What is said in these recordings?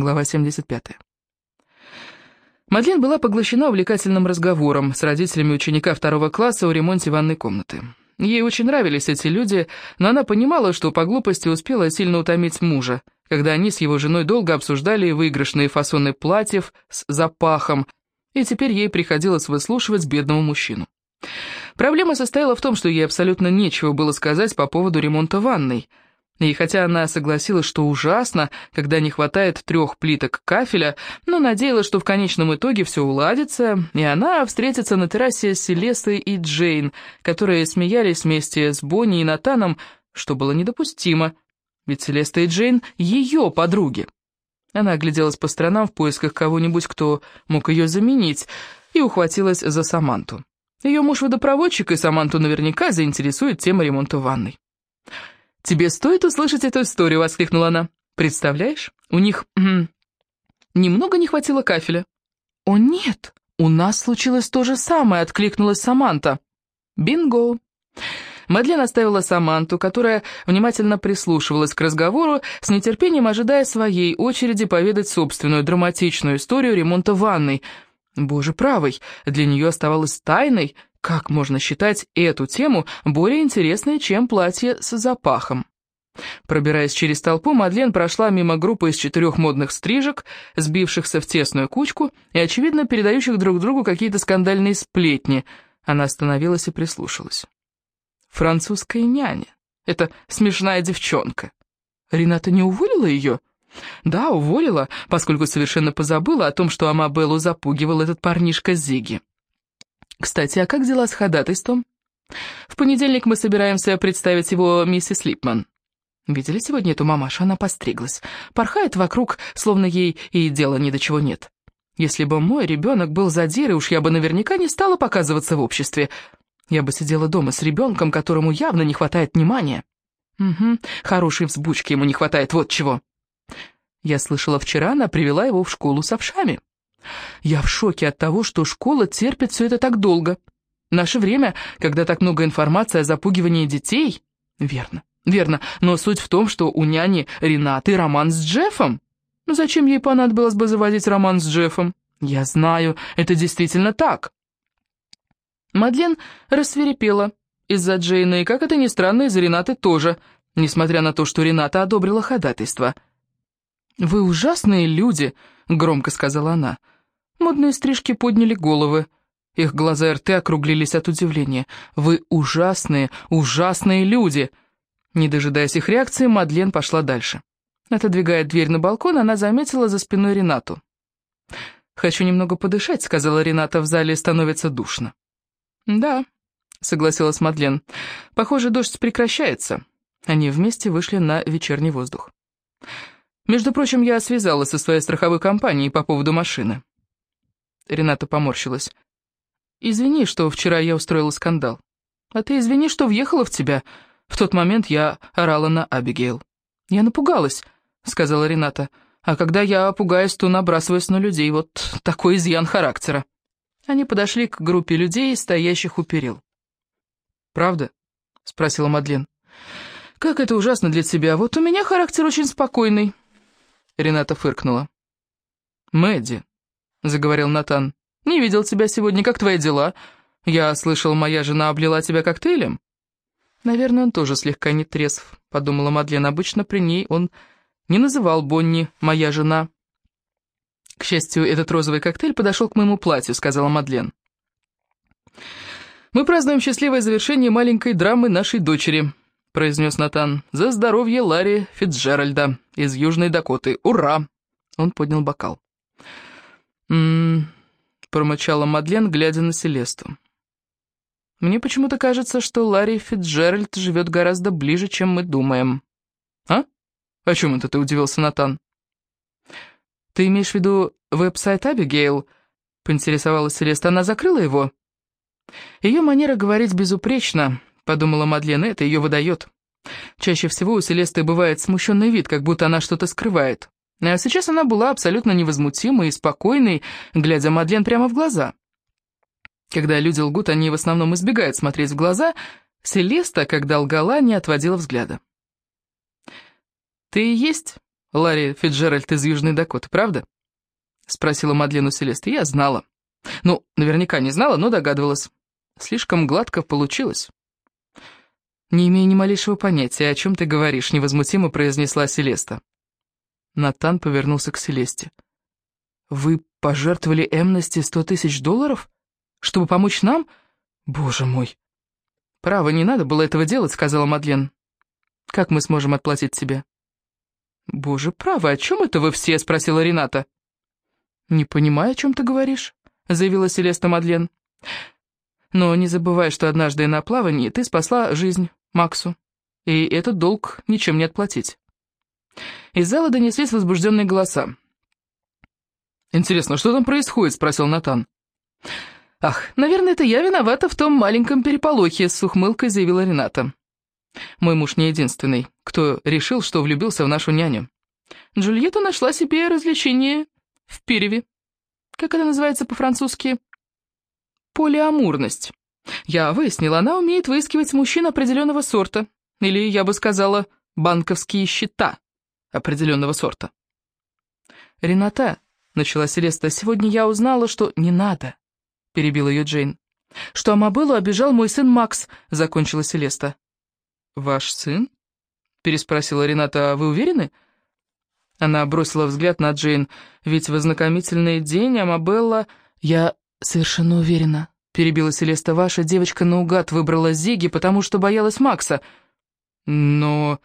Глава 75. Мадлен была поглощена увлекательным разговором с родителями ученика второго класса о ремонте ванной комнаты. Ей очень нравились эти люди, но она понимала, что по глупости успела сильно утомить мужа, когда они с его женой долго обсуждали выигрышные фасоны платьев с запахом, и теперь ей приходилось выслушивать бедного мужчину. Проблема состояла в том, что ей абсолютно нечего было сказать по поводу ремонта ванной – и хотя она согласилась, что ужасно, когда не хватает трех плиток кафеля, но надеялась, что в конечном итоге все уладится, и она встретится на террасе с Селестой и Джейн, которые смеялись вместе с Бонни и Натаном, что было недопустимо, ведь Селеста и Джейн — ее подруги. Она огляделась по сторонам в поисках кого-нибудь, кто мог ее заменить, и ухватилась за Саманту. Ее муж водопроводчик, и Саманту наверняка заинтересует тема ремонта ванной. «Тебе стоит услышать эту историю», — воскликнула она. «Представляешь, у них немного не хватило кафеля». «О нет, у нас случилось то же самое», — откликнулась Саманта. «Бинго!» Мадлен оставила Саманту, которая внимательно прислушивалась к разговору, с нетерпением ожидая своей очереди поведать собственную драматичную историю ремонта ванной. Боже правый, для нее оставалось тайной, как можно считать эту тему более интересной, чем платье с запахом? Пробираясь через толпу, Мадлен прошла мимо группы из четырех модных стрижек, сбившихся в тесную кучку и, очевидно, передающих друг другу какие-то скандальные сплетни. Она остановилась и прислушалась. «Французская няня. Это смешная девчонка. Рената не уволила ее?» «Да, уволила, поскольку совершенно позабыла о том, что Амабеллу запугивал этот парнишка Зиги». Кстати, а как дела с ходатайством? В понедельник мы собираемся представить его миссис Липман. Видели сегодня эту мамашу? Она постриглась. Порхает вокруг, словно ей и дела ни до чего нет. Если бы мой ребенок был задирой, уж я бы наверняка не стала показываться в обществе. Я бы сидела дома с ребенком, которому явно не хватает внимания. Угу, хорошей взбучки ему не хватает, вот чего. Я слышала, вчера она привела его в школу с овшами. Я в шоке от того, что школа терпит все это так долго. наше время, когда так много информации о запугивании детей... Верно, верно, но суть в том, что у няни Ренаты роман с Джеффом. Ну зачем ей понадобилось бы заводить роман с Джеффом? Я знаю, это действительно так. Мадлен рассверепела из-за Джейна, и, как это ни странно, из-за Ренаты тоже, несмотря на то, что Рената одобрила ходатайство. «Вы ужасные люди», — громко сказала она. Модные стрижки подняли головы. Их глаза и рты округлились от удивления. «Вы ужасные, ужасные люди!» Не дожидаясь их реакции, Мадлен пошла дальше. Отодвигая дверь на балкон, она заметила за спиной Ренату. «Хочу немного подышать», — сказала Рената, — «в зале становится душно». «Да», — согласилась Мадлен, — «похоже, дождь прекращается». Они вместе вышли на вечерний воздух. «Между прочим, я связалась со своей страховой компанией по поводу машины. Рената поморщилась. «Извини, что вчера я устроила скандал. А ты извини, что въехала в тебя. В тот момент я орала на Абигейл». «Я напугалась», — сказала Рената. «А когда я пугаюсь, то набрасываюсь на людей. Вот такой изъян характера». Они подошли к группе людей, стоящих у перил. «Правда?» — спросила Мадлен. «Как это ужасно для тебя. Вот у меня характер очень спокойный». Рената фыркнула. «Мэдди, заговорил Натан. «Не видел тебя сегодня, как твои дела? Я слышал, моя жена облила тебя коктейлем?» «Наверное, он тоже слегка не трезв», — подумала Мадлен. «Обычно при ней он не называл Бонни «моя жена». «К счастью, этот розовый коктейль подошел к моему платью», — сказала Мадлен. «Мы празднуем счастливое завершение маленькой драмы нашей дочери», — произнес Натан. «За здоровье Ларри Фитцджеральда из Южной Дакоты! Ура!» Он поднял бокал. «М-м-м», промычала Мадлен, глядя на Селесту. «Мне почему-то кажется, что Ларри Фитджеральд живет гораздо ближе, чем мы думаем». «А? О чем это ты удивился, Натан?» «Ты имеешь в виду веб-сайт Абигейл?» — поинтересовалась Селеста. «Она закрыла его?» «Ее манера говорить безупречна», — подумала Мадлен, — «это ее выдает». Чаще всего у Селесты бывает смущенный вид, как будто она что-то скрывает. А сейчас она была абсолютно невозмутимой и спокойной, глядя Мадлен прямо в глаза. Когда люди лгут, они в основном избегают смотреть в глаза. Селеста, когда лгала, не отводила взгляда. «Ты и есть Ларри Фиджеральд из Южной Дакоты, правда?» — спросила Мадлен у Селесты. «Я знала. Ну, наверняка не знала, но догадывалась. Слишком гладко получилось». «Не имею ни малейшего понятия, о чем ты говоришь», — невозмутимо произнесла Селеста. Натан повернулся к Селесте. «Вы пожертвовали Эмности сто тысяч долларов? Чтобы помочь нам? Боже мой!» «Право, не надо было этого делать», — сказала Мадлен. «Как мы сможем отплатить тебе?» «Боже, право, о чем это вы все?» — спросила Рената. «Не понимаю, о чем ты говоришь», — заявила Селеста Мадлен. «Но не забывай, что однажды на плавании ты спасла жизнь Максу, и этот долг ничем не отплатить». Из зала донеслись возбужденные голоса. «Интересно, что там происходит?» — спросил Натан. «Ах, наверное, это я виновата в том маленьком переполохе», — с ухмылкой заявила Рената. «Мой муж не единственный, кто решил, что влюбился в нашу няню. Джульетта нашла себе развлечение в пиреве. Как это называется по-французски? Полиамурность. Я выяснила, она умеет выискивать мужчин определенного сорта, или, я бы сказала, банковские счета определенного сорта. «Рената», — начала Селеста, — «сегодня я узнала, что не надо», — перебила ее Джейн. «Что Амабеллу обижал мой сын Макс», — закончила Селеста. «Ваш сын?» — переспросила Рената. «А вы уверены?» Она бросила взгляд на Джейн. «Ведь в ознакомительный день Амабелла...» «Я совершенно уверена», — перебила Селеста. «Ваша девочка наугад выбрала Зиги, потому что боялась Макса». «Но...»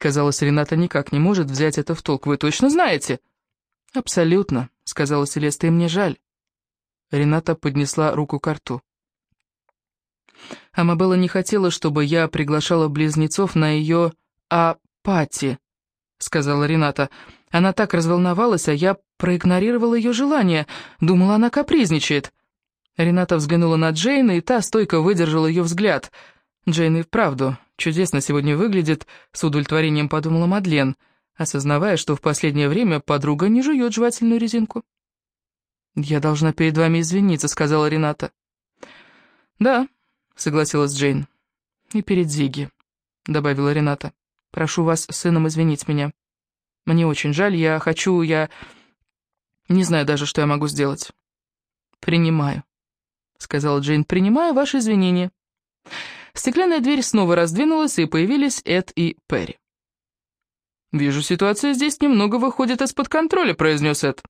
Казалось, Рената никак не может взять это в толк. «Вы точно знаете?» «Абсолютно», — сказала Селеста, — «и мне жаль». Рената поднесла руку к рту. Амабелла не хотела, чтобы я приглашала близнецов на ее «а-пати», — сказала Рената. Она так разволновалась, а я проигнорировала ее желание. Думала, она капризничает. Рената взглянула на Джейна, и та стойко выдержала ее взгляд. Джейн и вправду чудесно сегодня выглядит, с удовлетворением подумала Мадлен, осознавая, что в последнее время подруга не жует жевательную резинку. «Я должна перед вами извиниться», — сказала Рената. «Да», — согласилась Джейн. «И перед Зиги», — добавила Рената. «Прошу вас с сыном извинить меня. Мне очень жаль, я хочу, я... Не знаю даже, что я могу сделать». «Принимаю», — сказала Джейн. «Принимаю ваши извинения». Стеклянная дверь снова раздвинулась, и появились Эд и Перри. «Вижу, ситуация здесь немного выходит из-под контроля», — произнес Эд.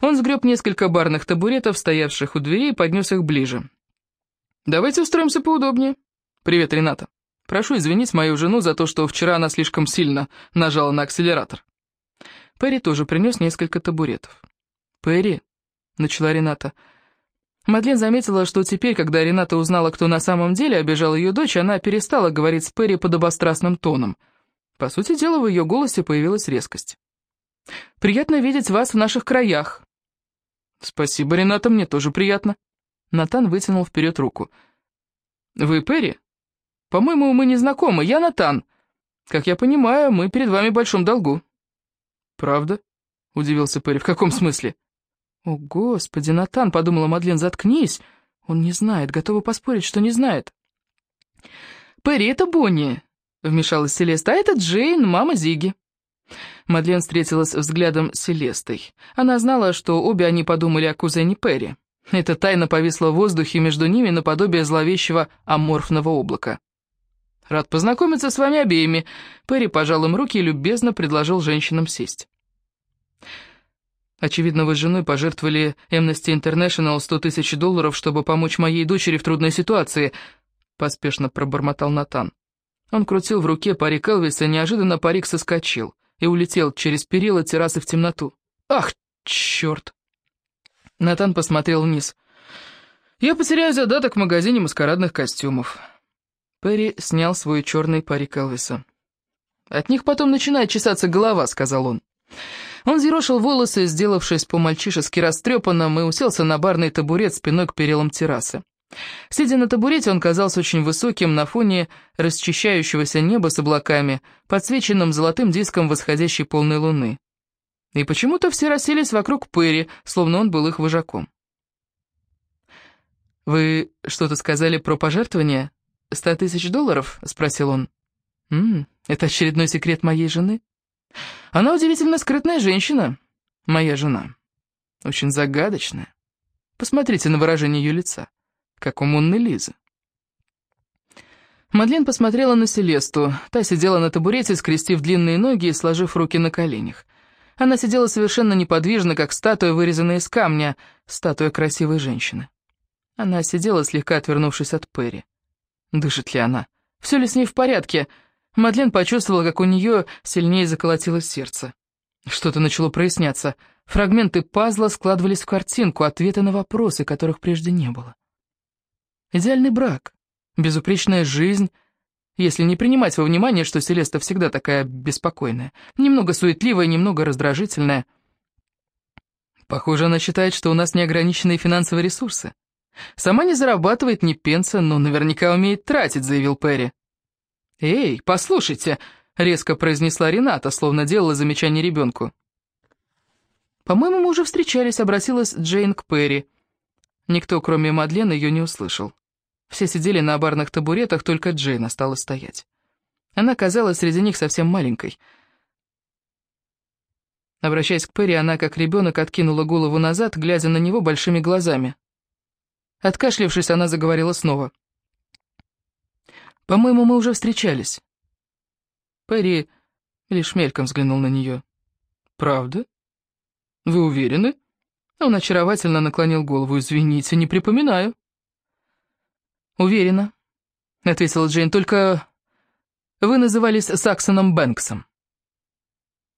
Он сгреб несколько барных табуретов, стоявших у двери, и поднес их ближе. «Давайте устроимся поудобнее. Привет, Рената. Прошу извинить мою жену за то, что вчера она слишком сильно нажала на акселератор». Перри тоже принес несколько табуретов. «Перри», — начала Рената, — Мадлен заметила, что теперь, когда Рената узнала, кто на самом деле обижал ее дочь, она перестала говорить с Перри подобострастным тоном. По сути дела, в ее голосе появилась резкость. «Приятно видеть вас в наших краях». «Спасибо, Рената, мне тоже приятно». Натан вытянул вперед руку. «Вы Перри? По-моему, мы не знакомы. Я Натан. Как я понимаю, мы перед вами в большом долгу». «Правда?» — удивился Перри. «В каком смысле?» «О, Господи, Натан!» — подумала Мадлен, — «заткнись! Он не знает, готова поспорить, что не знает». «Перри, это Бонни!» — вмешалась Селеста, «а это Джейн, мама Зиги». Мадлен встретилась взглядом с Селестой. Она знала, что обе они подумали о кузене Перри. Эта тайна повисла в воздухе между ними наподобие зловещего аморфного облака. «Рад познакомиться с вами обеими», — Перри пожал им руки и любезно предложил женщинам сесть. Очевидно, вы с женой пожертвовали Amnesty International 100 тысяч долларов, чтобы помочь моей дочери в трудной ситуации», — поспешно пробормотал Натан. Он крутил в руке парик Элвиса, неожиданно парик соскочил и улетел через перила террасы в темноту. «Ах, черт!» Натан посмотрел вниз. «Я потеряю задаток в магазине маскарадных костюмов». Перри снял свой черный парик Элвиса. «От них потом начинает чесаться голова», — сказал он. Он зерошил волосы, сделавшись по-мальчишески растрепанным, и уселся на барный табурет спиной к перилам террасы. Сидя на табурете, он казался очень высоким на фоне расчищающегося неба с облаками, подсвеченным золотым диском восходящей полной луны. И почему-то все расселись вокруг Перри, словно он был их вожаком. «Вы что-то сказали про пожертвование? Ста тысяч долларов?» — спросил он. «М -м, «Это очередной секрет моей жены?» Она удивительно скрытная женщина, моя жена. Очень загадочная. Посмотрите на выражение ее лица, как у Монны Лизы. Мадлен посмотрела на Селесту. Та сидела на табурете, скрестив длинные ноги и сложив руки на коленях. Она сидела совершенно неподвижно, как статуя, вырезанная из камня, статуя красивой женщины. Она сидела, слегка отвернувшись от Перри. Дышит ли она? Все ли с ней в порядке? Мадлен почувствовала, как у нее сильнее заколотилось сердце. Что-то начало проясняться. Фрагменты пазла складывались в картинку, ответы на вопросы, которых прежде не было. Идеальный брак, безупречная жизнь, если не принимать во внимание, что Селеста всегда такая беспокойная, немного суетливая, немного раздражительная. Похоже, она считает, что у нас неограниченные финансовые ресурсы. Сама не зарабатывает ни пенса, но наверняка умеет тратить, заявил Перри. «Эй, послушайте!» — резко произнесла Рената, словно делала замечание ребенку. «По-моему, мы уже встречались», — обратилась Джейн к Перри. Никто, кроме Мадлен, ее не услышал. Все сидели на барных табуретах, только Джейн осталась стоять. Она казалась среди них совсем маленькой. Обращаясь к Перри, она, как ребенок, откинула голову назад, глядя на него большими глазами. Откашлившись, она заговорила снова. «По-моему, мы уже встречались». Перри лишь мельком взглянул на нее. «Правда? Вы уверены?» Он очаровательно наклонил голову. «Извините, не припоминаю». «Уверена», — ответила Джейн, — «только вы назывались Саксоном Бэнксом».